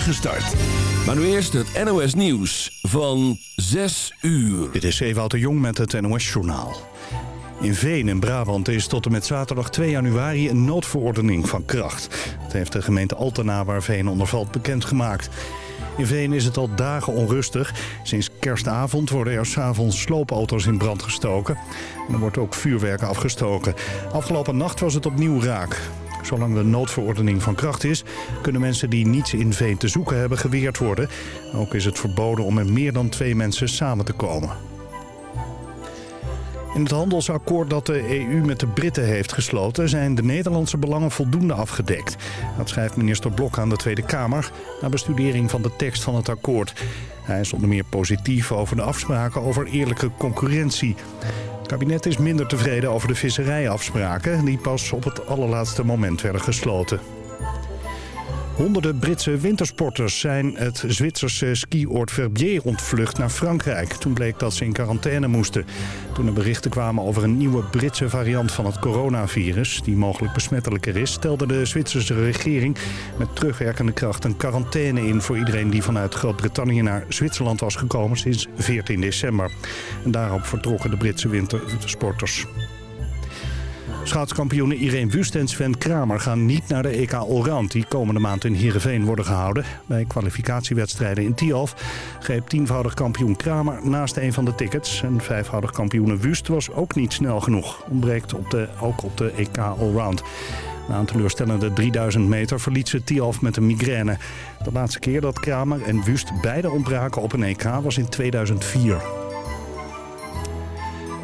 start. Maar nu eerst het NOS Nieuws van 6 uur. Dit is Ewout de Jong met het NOS Journaal. In Veen in Brabant is tot en met zaterdag 2 januari een noodverordening van kracht. Dat heeft de gemeente Altena waar Veen onder valt bekendgemaakt. In Veen is het al dagen onrustig. Sinds kerstavond worden er s'avonds sloopauto's in brand gestoken. En er wordt ook vuurwerk afgestoken. Afgelopen nacht was het opnieuw raak. Zolang de noodverordening van kracht is... kunnen mensen die niets in Veen te zoeken hebben geweerd worden. Ook is het verboden om met meer dan twee mensen samen te komen. In het handelsakkoord dat de EU met de Britten heeft gesloten... zijn de Nederlandse belangen voldoende afgedekt. Dat schrijft minister Blok aan de Tweede Kamer... na bestudering van de tekst van het akkoord. Hij is onder meer positief over de afspraken over eerlijke concurrentie. Kabinet is minder tevreden over de visserijafspraken... die pas op het allerlaatste moment werden gesloten. Honderden Britse wintersporters zijn het Zwitserse skioord Verbier ontvlucht naar Frankrijk. Toen bleek dat ze in quarantaine moesten. Toen er berichten kwamen over een nieuwe Britse variant van het coronavirus... die mogelijk besmettelijker is, stelde de Zwitserse regering... met terugwerkende kracht een quarantaine in voor iedereen die vanuit Groot-Brittannië naar Zwitserland was gekomen sinds 14 december. En daarop vertrokken de Britse wintersporters. Schaatskampioenen Irene Wust en Sven Kramer gaan niet naar de EK Allround... die komende maand in Heerenveen worden gehouden. Bij kwalificatiewedstrijden in Tialf greep tienvoudig kampioen Kramer naast een van de tickets. En vijfvoudig kampioen Wust was ook niet snel genoeg. Ontbreekt op de, ook op de EK Allround. Na een teleurstellende 3000 meter verliet ze Tialf met een migraine. De laatste keer dat Kramer en Wust beide ontbraken op een EK was in 2004.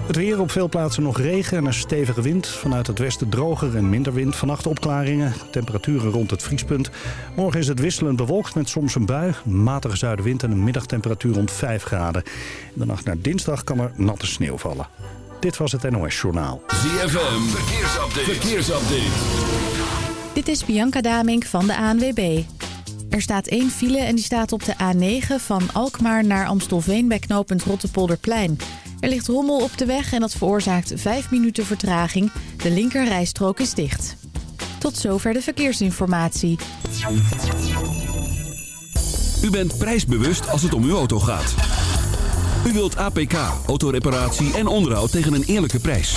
Het weer op veel plaatsen nog regen en een stevige wind. Vanuit het westen droger en minder wind. Vannacht opklaringen. Temperaturen rond het vriespunt. Morgen is het wisselend bewolkt met soms een bui. Een matige zuidenwind en een middagtemperatuur rond 5 graden. In de nacht naar dinsdag kan er natte sneeuw vallen. Dit was het NOS Journaal. ZFM, verkeersupdate. verkeersupdate. Dit is Bianca Damink van de ANWB. Er staat één file en die staat op de A9 van Alkmaar naar Amstelveen bij knooppunt Rottepolderplein. Er ligt rommel op de weg en dat veroorzaakt 5 minuten vertraging. De linkerrijstrook is dicht. Tot zover de verkeersinformatie. U bent prijsbewust als het om uw auto gaat. U wilt APK, autoreparatie en onderhoud tegen een eerlijke prijs.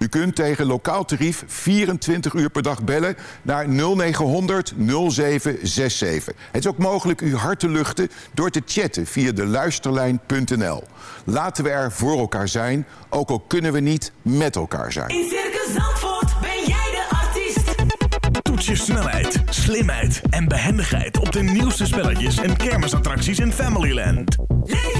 U kunt tegen lokaal tarief 24 uur per dag bellen naar 0900 0767. Het is ook mogelijk uw hart te luchten door te chatten via de luisterlijn.nl. Laten we er voor elkaar zijn, ook al kunnen we niet met elkaar zijn. In Circus Zandvoort ben jij de artiest. Toets je snelheid, slimheid en behendigheid op de nieuwste spelletjes en kermisattracties in Familyland. Leef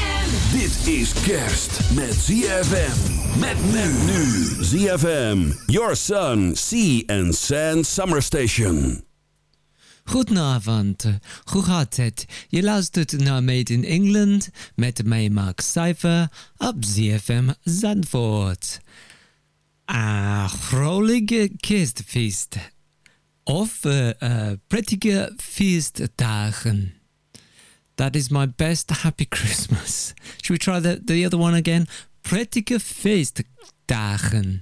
Dit is kerst met ZFM. Met men nu. ZFM. Your Sun, Sea and Sand Summer Station. Goedenavond, hoe gaat het? Je luistert naar Made in England met mij Mark Cypher op ZFM Zandvoort. Ah, vrolijke kerstfeest. Of uh, uh, prettige feestdagen. That is my best happy Christmas. Should we try the, the other one again? Prettige feestdagen.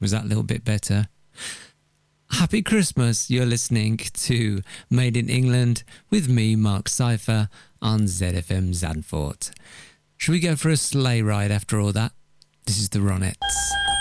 Was that a little bit better? Happy Christmas. You're listening to Made in England with me, Mark Cypher, on ZFM Zandvoort. Should we go for a sleigh ride after all that? This is the Ronettes.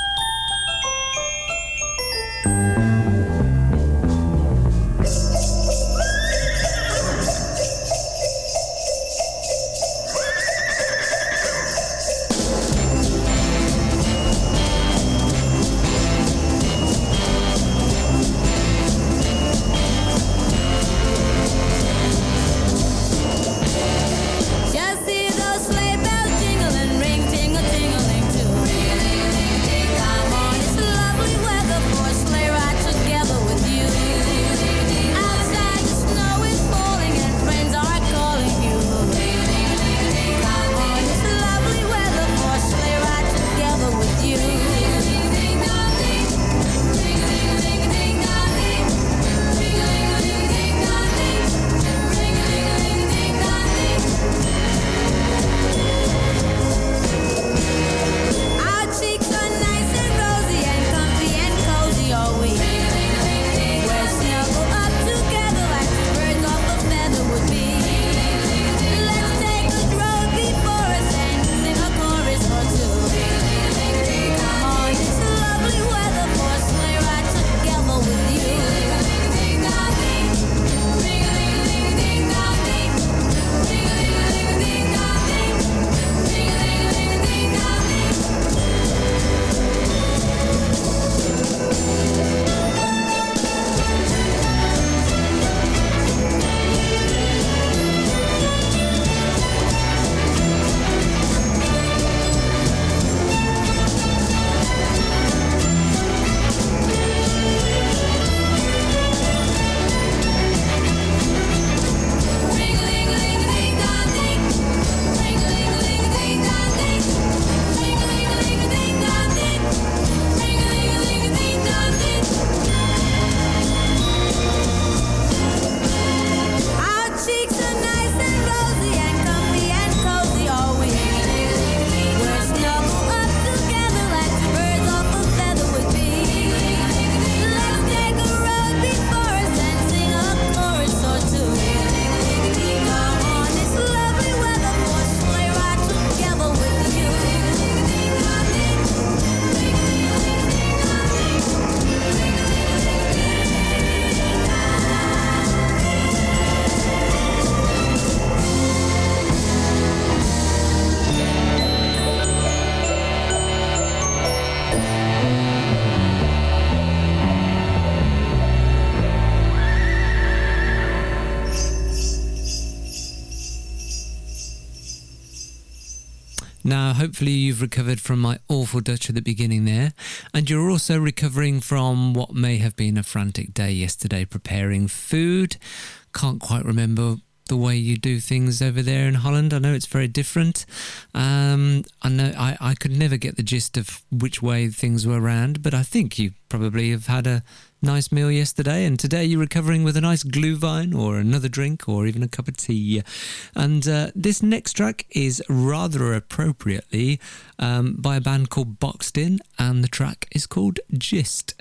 hopefully you've recovered from my awful Dutch at the beginning there. And you're also recovering from what may have been a frantic day yesterday preparing food. Can't quite remember the way you do things over there in Holland. I know it's very different. Um, I know I, I could never get the gist of which way things were round, but I think you probably have had a nice meal yesterday, and today you're recovering with a nice glühwein or another drink or even a cup of tea. And uh, this next track is rather appropriately um, by a band called Boxed In, and the track is called Gist.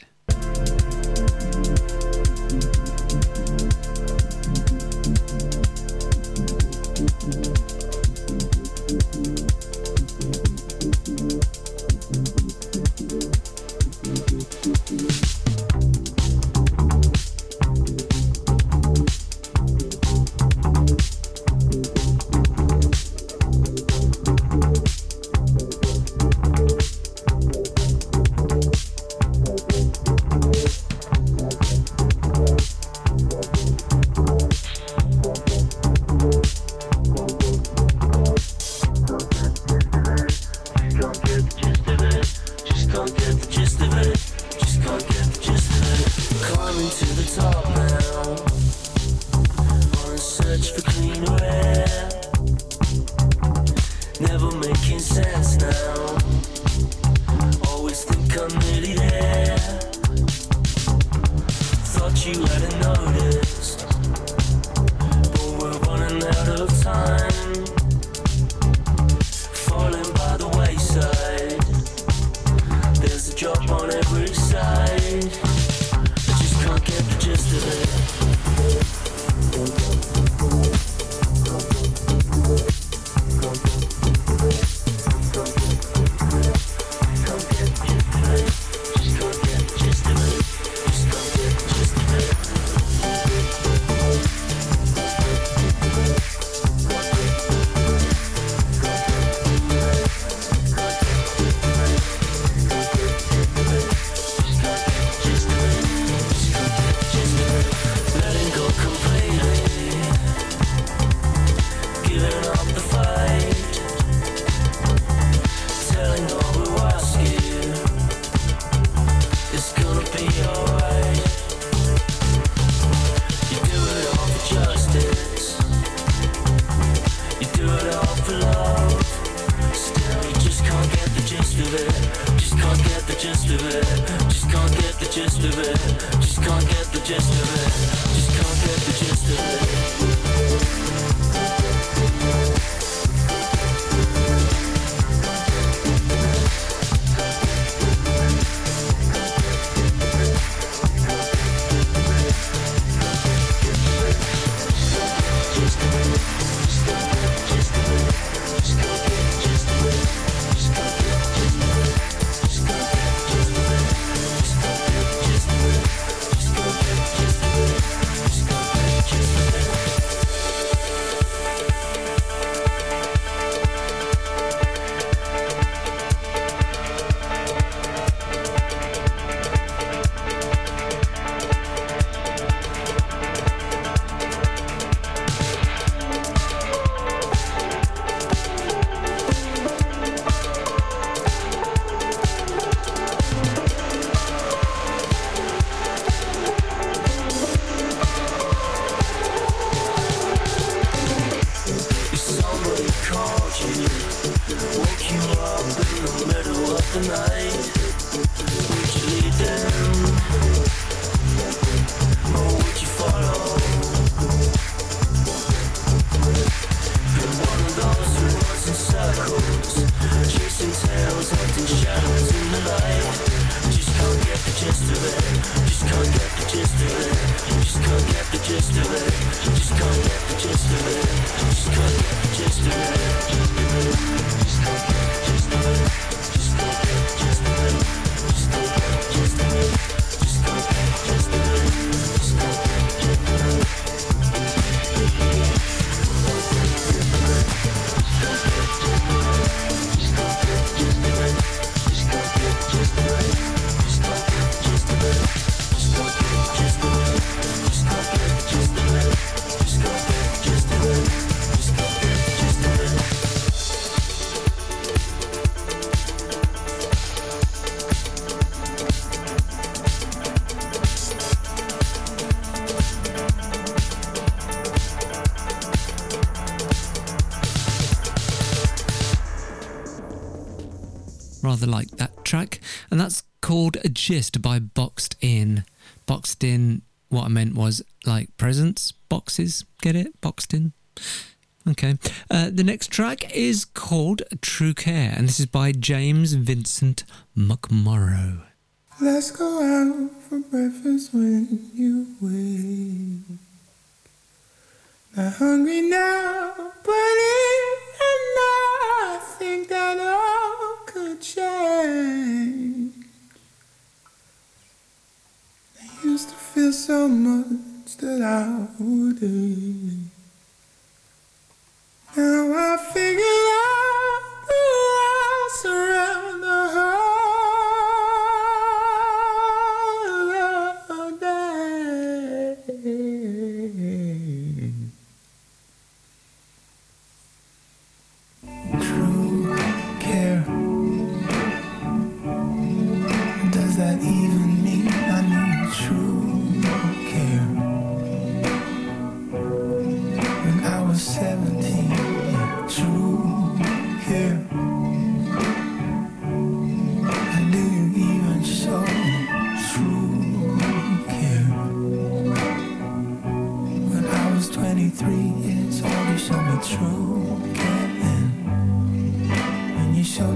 Rather like that track, and that's called A Gist by Boxed In. Boxed In, what I meant was like presents, boxes, get it? Boxed In. Okay. Uh, the next track is called True Care, and this is by James Vincent McMorrow. Let's go out for breakfast when you wake. Not hungry now, but in and I think that all change. I used to feel so much that I wouldn't. Now I figure out the walls around the holiday.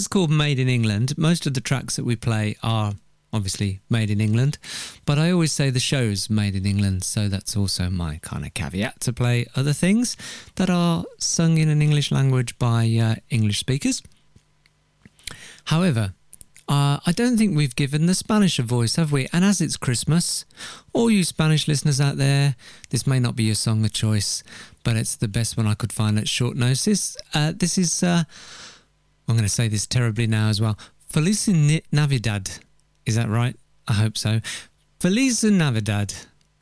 It's called Made in England, most of the tracks that we play are obviously made in England, but I always say the show's made in England, so that's also my kind of caveat to play other things that are sung in an English language by uh, English speakers. However, uh, I don't think we've given the Spanish a voice, have we? And as it's Christmas, all you Spanish listeners out there, this may not be your song of choice, but it's the best one I could find at short notice. Uh, this is, uh, I'm going to say this terribly now as well. Feliz Navidad. Is that right? I hope so. Feliz Navidad.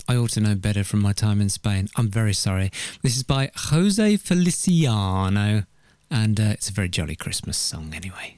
I ought to know better from my time in Spain. I'm very sorry. This is by Jose Feliciano, and uh, it's a very jolly Christmas song anyway.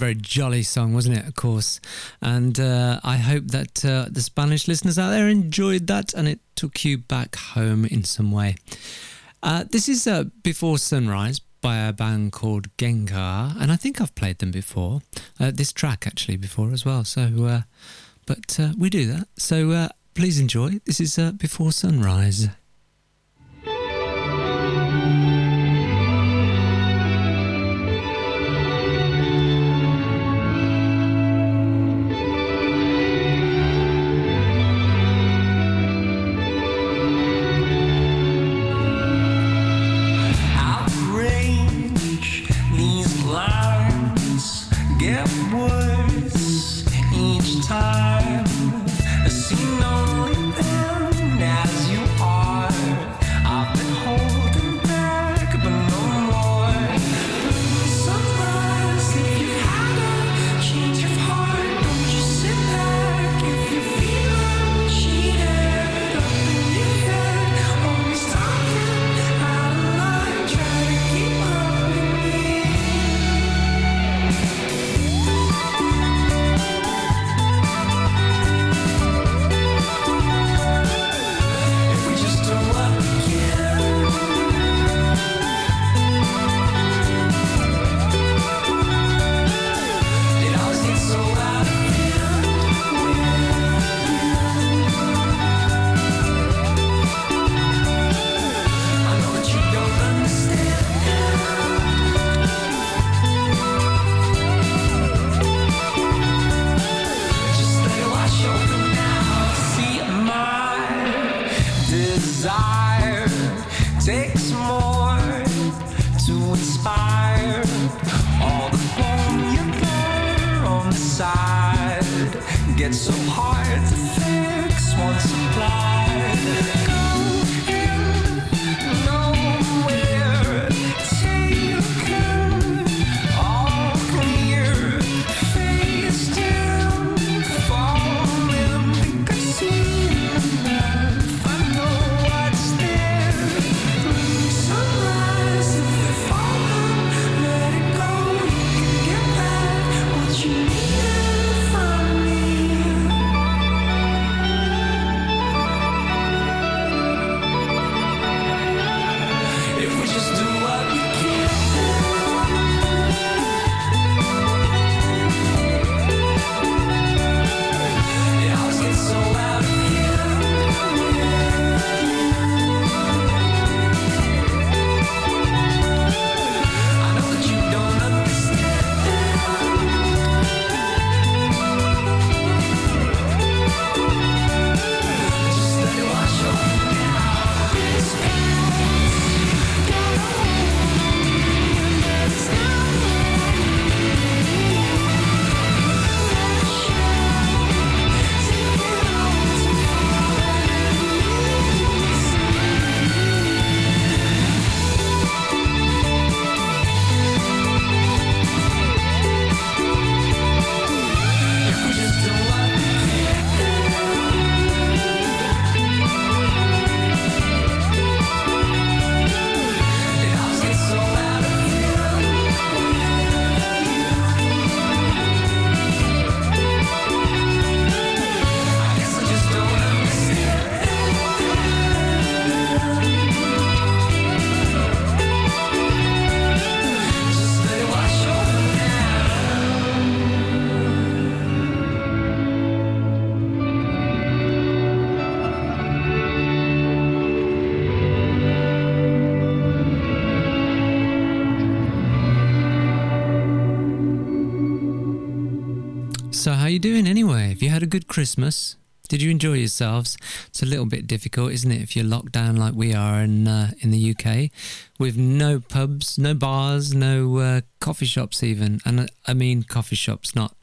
very jolly song, wasn't it? Of course. And uh, I hope that uh, the Spanish listeners out there enjoyed that and it took you back home in some way. Uh, this is uh, Before Sunrise by a band called Gengar, and I think I've played them before. Uh, this track actually before as well. So, uh, but we do that. So please enjoy. This is Before Sunrise. Good Christmas? Did you enjoy yourselves? It's a little bit difficult, isn't it, if you're locked down like we are in uh, in the UK, with no pubs, no bars, no uh, coffee shops even. And uh, I mean coffee shops, not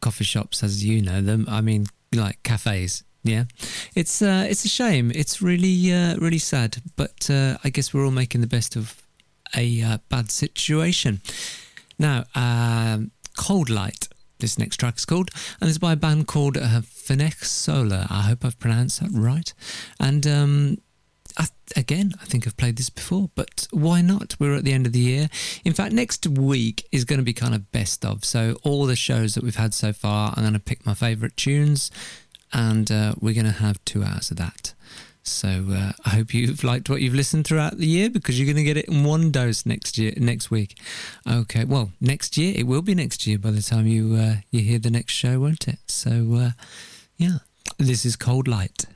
coffee shops as you know them. I mean like cafes. Yeah, it's uh, it's a shame. It's really uh, really sad. But I guess we're all making the best of a bad situation. Now, um, Cold Light. This next track is called, and it's by a band called uh, Phoenix Solar. I hope I've pronounced that right. And um, I, again, I think I've played this before, but why not? We're at the end of the year. In fact, next week is going to be kind of best of. So all the shows that we've had so far, I'm going to pick my favourite tunes, and uh, we're going to have two hours of that. So uh, I hope you've liked what you've listened throughout the year because you're going to get it in one dose next year, next week. Okay, well, next year it will be next year by the time you uh, you hear the next show, won't it? So uh, yeah, this is Cold Light.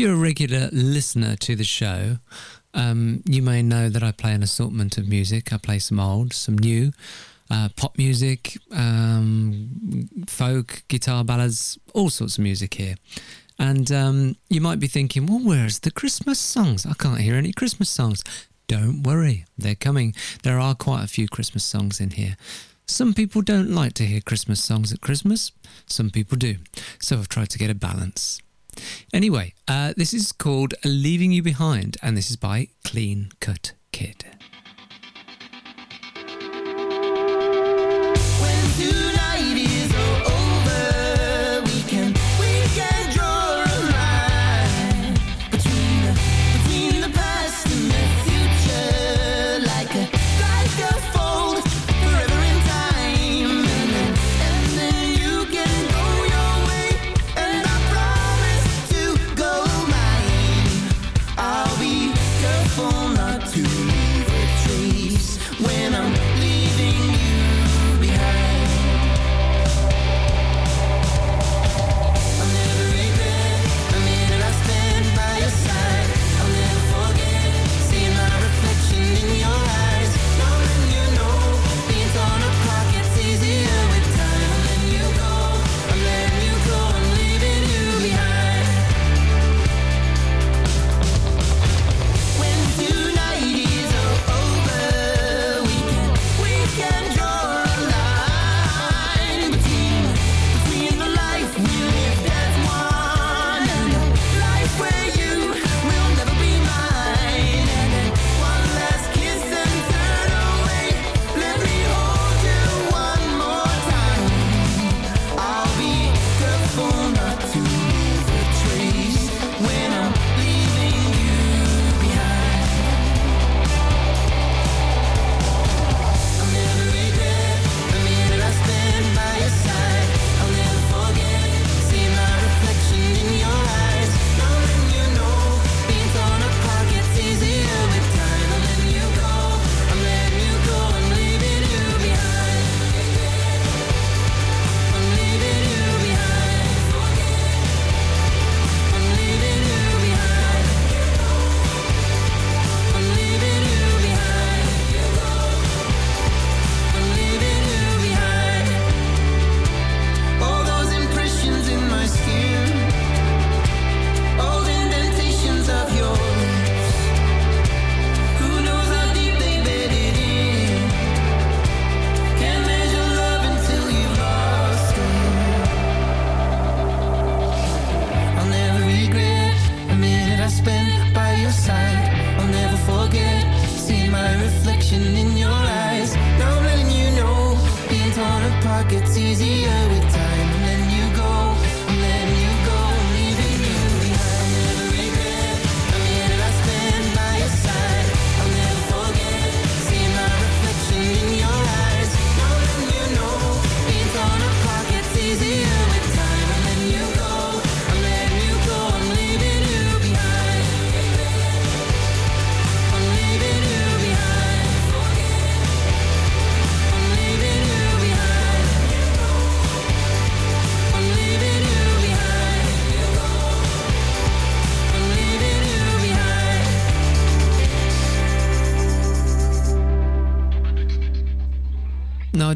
You're a regular listener to the show, um, you may know that I play an assortment of music. I play some old, some new, uh, pop music, um, folk, guitar ballads, all sorts of music here. And um, you might be thinking, well, where's the Christmas songs? I can't hear any Christmas songs. Don't worry, they're coming. There are quite a few Christmas songs in here. Some people don't like to hear Christmas songs at Christmas, some people do. So I've tried to get a balance. Anyway, uh, this is called Leaving You Behind, and this is by Clean Cut Kid.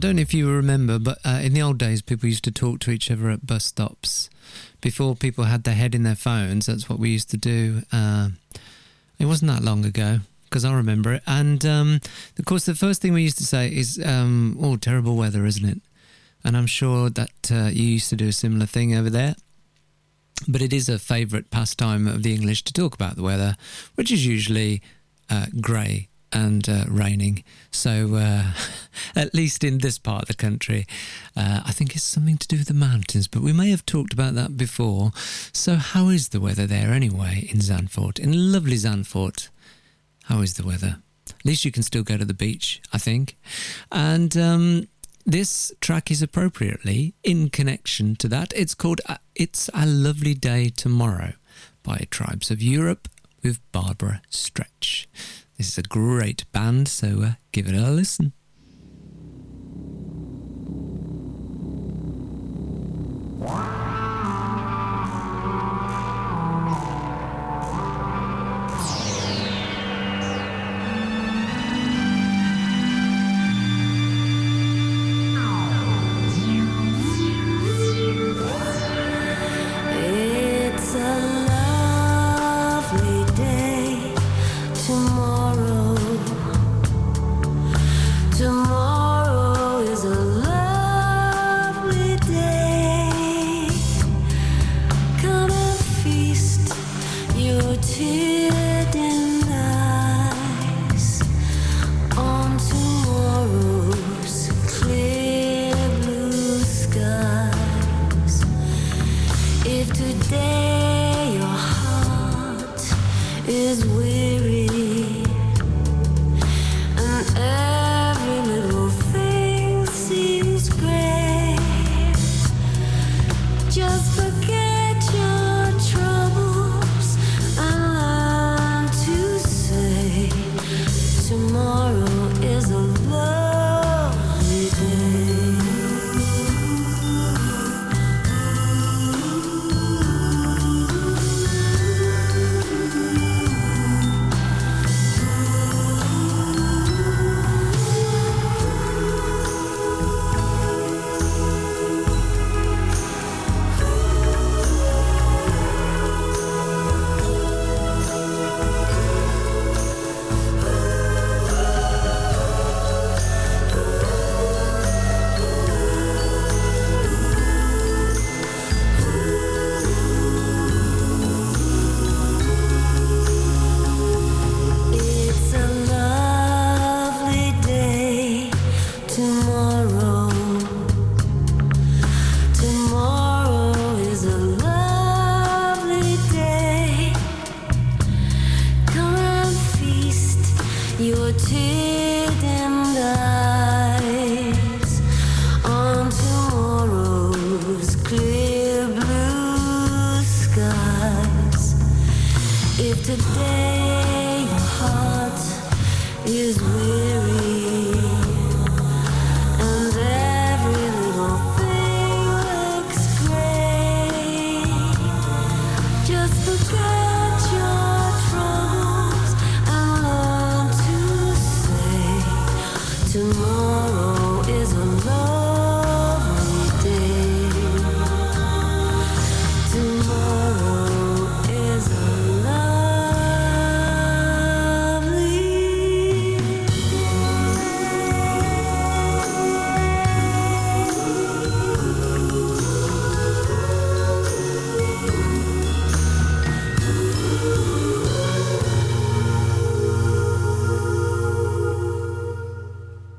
Don't know if you remember, but uh, in the old days, people used to talk to each other at bus stops. Before people had their head in their phones, that's what we used to do. Uh, it wasn't that long ago, because I remember it. And, um, of course, the first thing we used to say is, um, oh, terrible weather, isn't it? And I'm sure that uh, you used to do a similar thing over there. But it is a favourite pastime of the English to talk about the weather, which is usually uh, grey and uh, raining. So, uh, at least in this part of the country, uh, I think it's something to do with the mountains, but we may have talked about that before. So, how is the weather there anyway in Zandvoort? In lovely Zandvoort, how is the weather? At least you can still go to the beach, I think. And um, this track is appropriately in connection to that. It's called uh, It's a Lovely Day Tomorrow by Tribes of Europe with Barbara Stretch. This is a great band, so uh, give it a listen. Wow.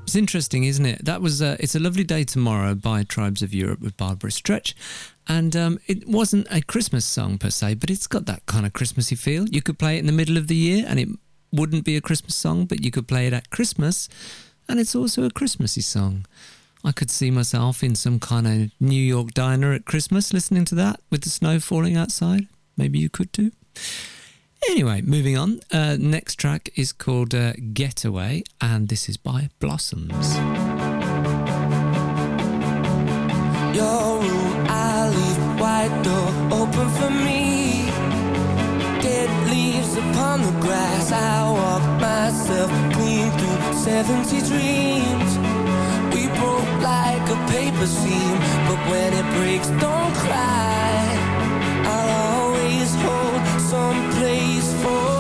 It's interesting, isn't it? That was uh, "It's a Lovely Day Tomorrow" by Tribes of Europe with Barbara Stretch, and um, it wasn't a Christmas song per se, but it's got that kind of Christmassy feel. You could play it in the middle of the year, and it wouldn't be a Christmas song, but you could play it at Christmas, and it's also a Christmassy song. I could see myself in some kind of New York diner at Christmas listening to that with the snow falling outside. Maybe you could too. Anyway, moving on. Uh, next track is called uh, Getaway, and this is by Blossoms. Your room, I leave wide door open for me. Dead leaves upon the grass. I walk myself clean through 70 dreams. We broke like a paper seam, but when it breaks, don't cry. I'll always hold some place for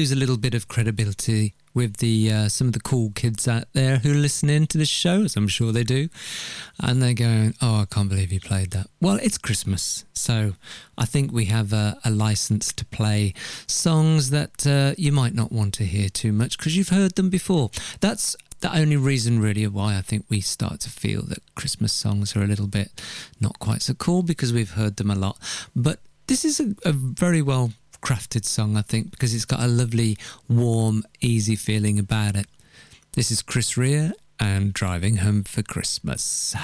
lose a little bit of credibility with the uh, some of the cool kids out there who listen in to this show, as I'm sure they do, and they're going, "Oh, I can't believe you played that." Well, it's Christmas, so I think we have a, a license to play songs that uh, you might not want to hear too much because you've heard them before. That's the only reason really why I think we start to feel that Christmas songs are a little bit not quite so cool because we've heard them a lot. But this is a, a very well crafted song, I think, because it's got a lovely, warm, easy feeling about it. This is Chris Rea and Driving Home for Christmas.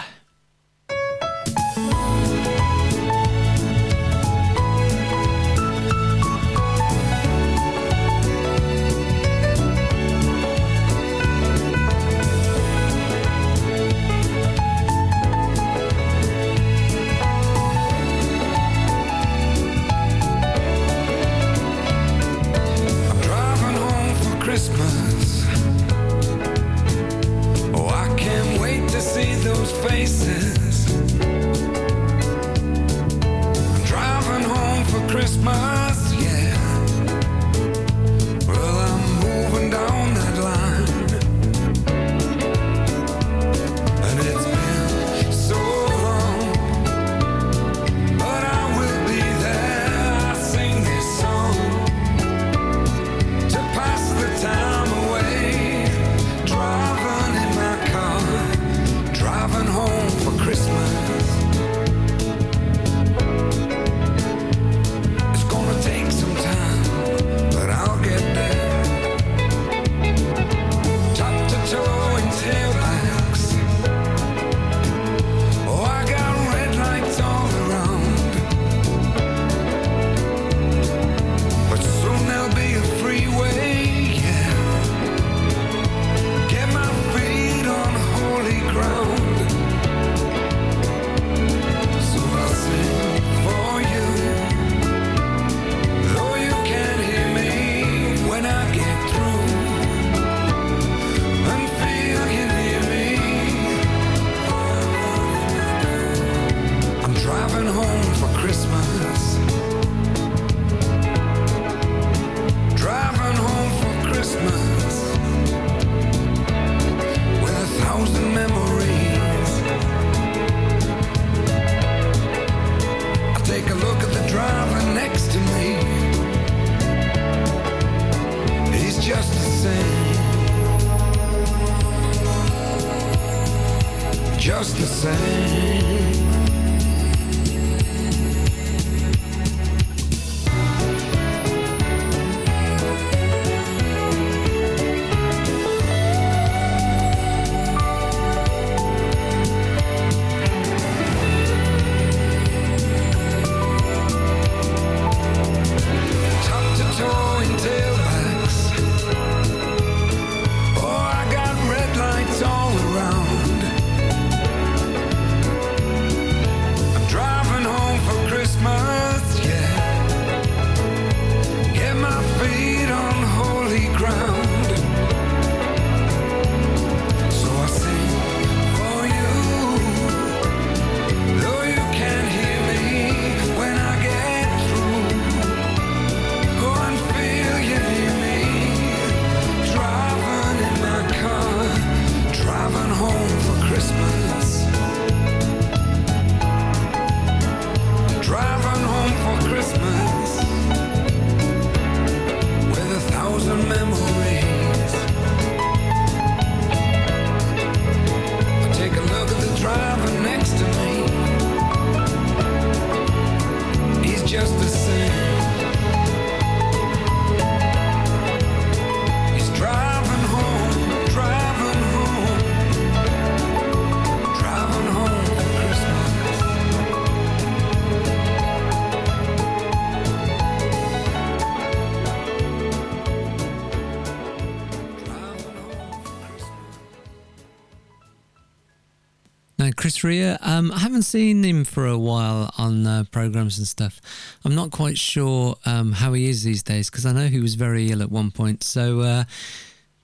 Um, I haven't seen him for a while on uh, programs and stuff. I'm not quite sure um, how he is these days because I know he was very ill at one point. So, uh,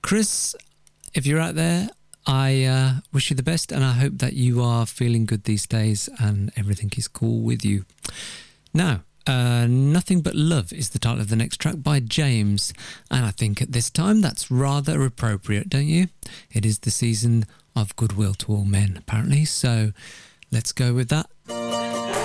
Chris, if you're out there, I uh, wish you the best and I hope that you are feeling good these days and everything is cool with you. Now, Uh, Nothing But Love is the title of the next track by James. And I think at this time that's rather appropriate, don't you? It is the season of goodwill to all men, apparently. So let's go with that.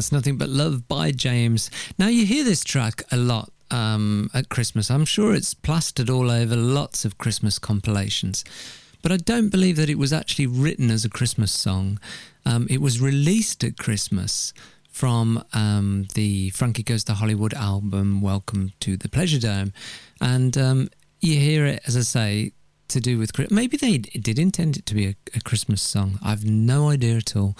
That's Nothing But Love by James. Now, you hear this track a lot um, at Christmas. I'm sure it's plastered all over lots of Christmas compilations. But I don't believe that it was actually written as a Christmas song. Um, it was released at Christmas from um, the Frankie Goes to Hollywood album, Welcome to the Pleasure Dome. And um, you hear it, as I say, to do with maybe they did intend it to be a, a Christmas song. I've no idea at all.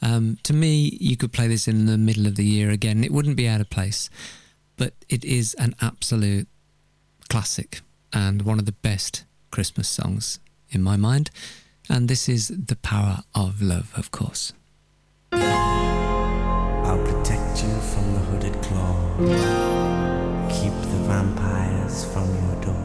Um, to me, you could play this in the middle of the year again. It wouldn't be out of place, but it is an absolute classic and one of the best Christmas songs in my mind. And this is The Power of Love, of course. I'll protect you from the hooded claw. Keep the vampires from your door.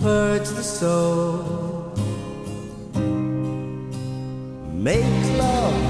purge the soul. Make love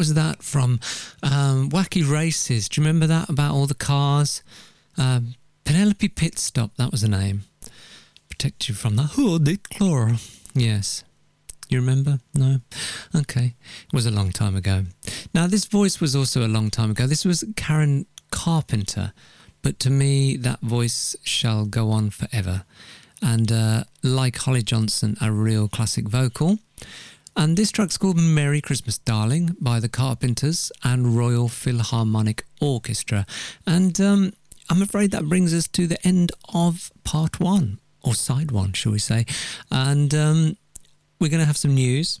was that from? Um, Wacky Races. Do you remember that about all the cars? Um, Penelope Pitstop. That was the name. Protect you from the Hooded Claw. Yes. You remember? No? Okay. It was a long time ago. Now, this voice was also a long time ago. This was Karen Carpenter. But to me, that voice shall go on forever. And uh, like Holly Johnson, a real classic vocal. And this track's called Merry Christmas Darling by the Carpenters and Royal Philharmonic Orchestra. And um, I'm afraid that brings us to the end of part one, or side one, shall we say. And um, we're going to have some news.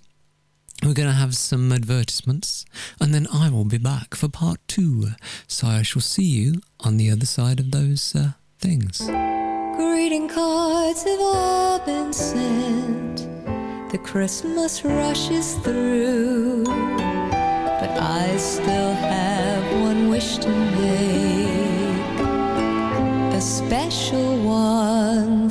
We're going to have some advertisements, and then I will be back for part two. So I shall see you on the other side of those uh, things. Greeting cards have all been sent. The Christmas rushes through. But I still have one wish to make. A special one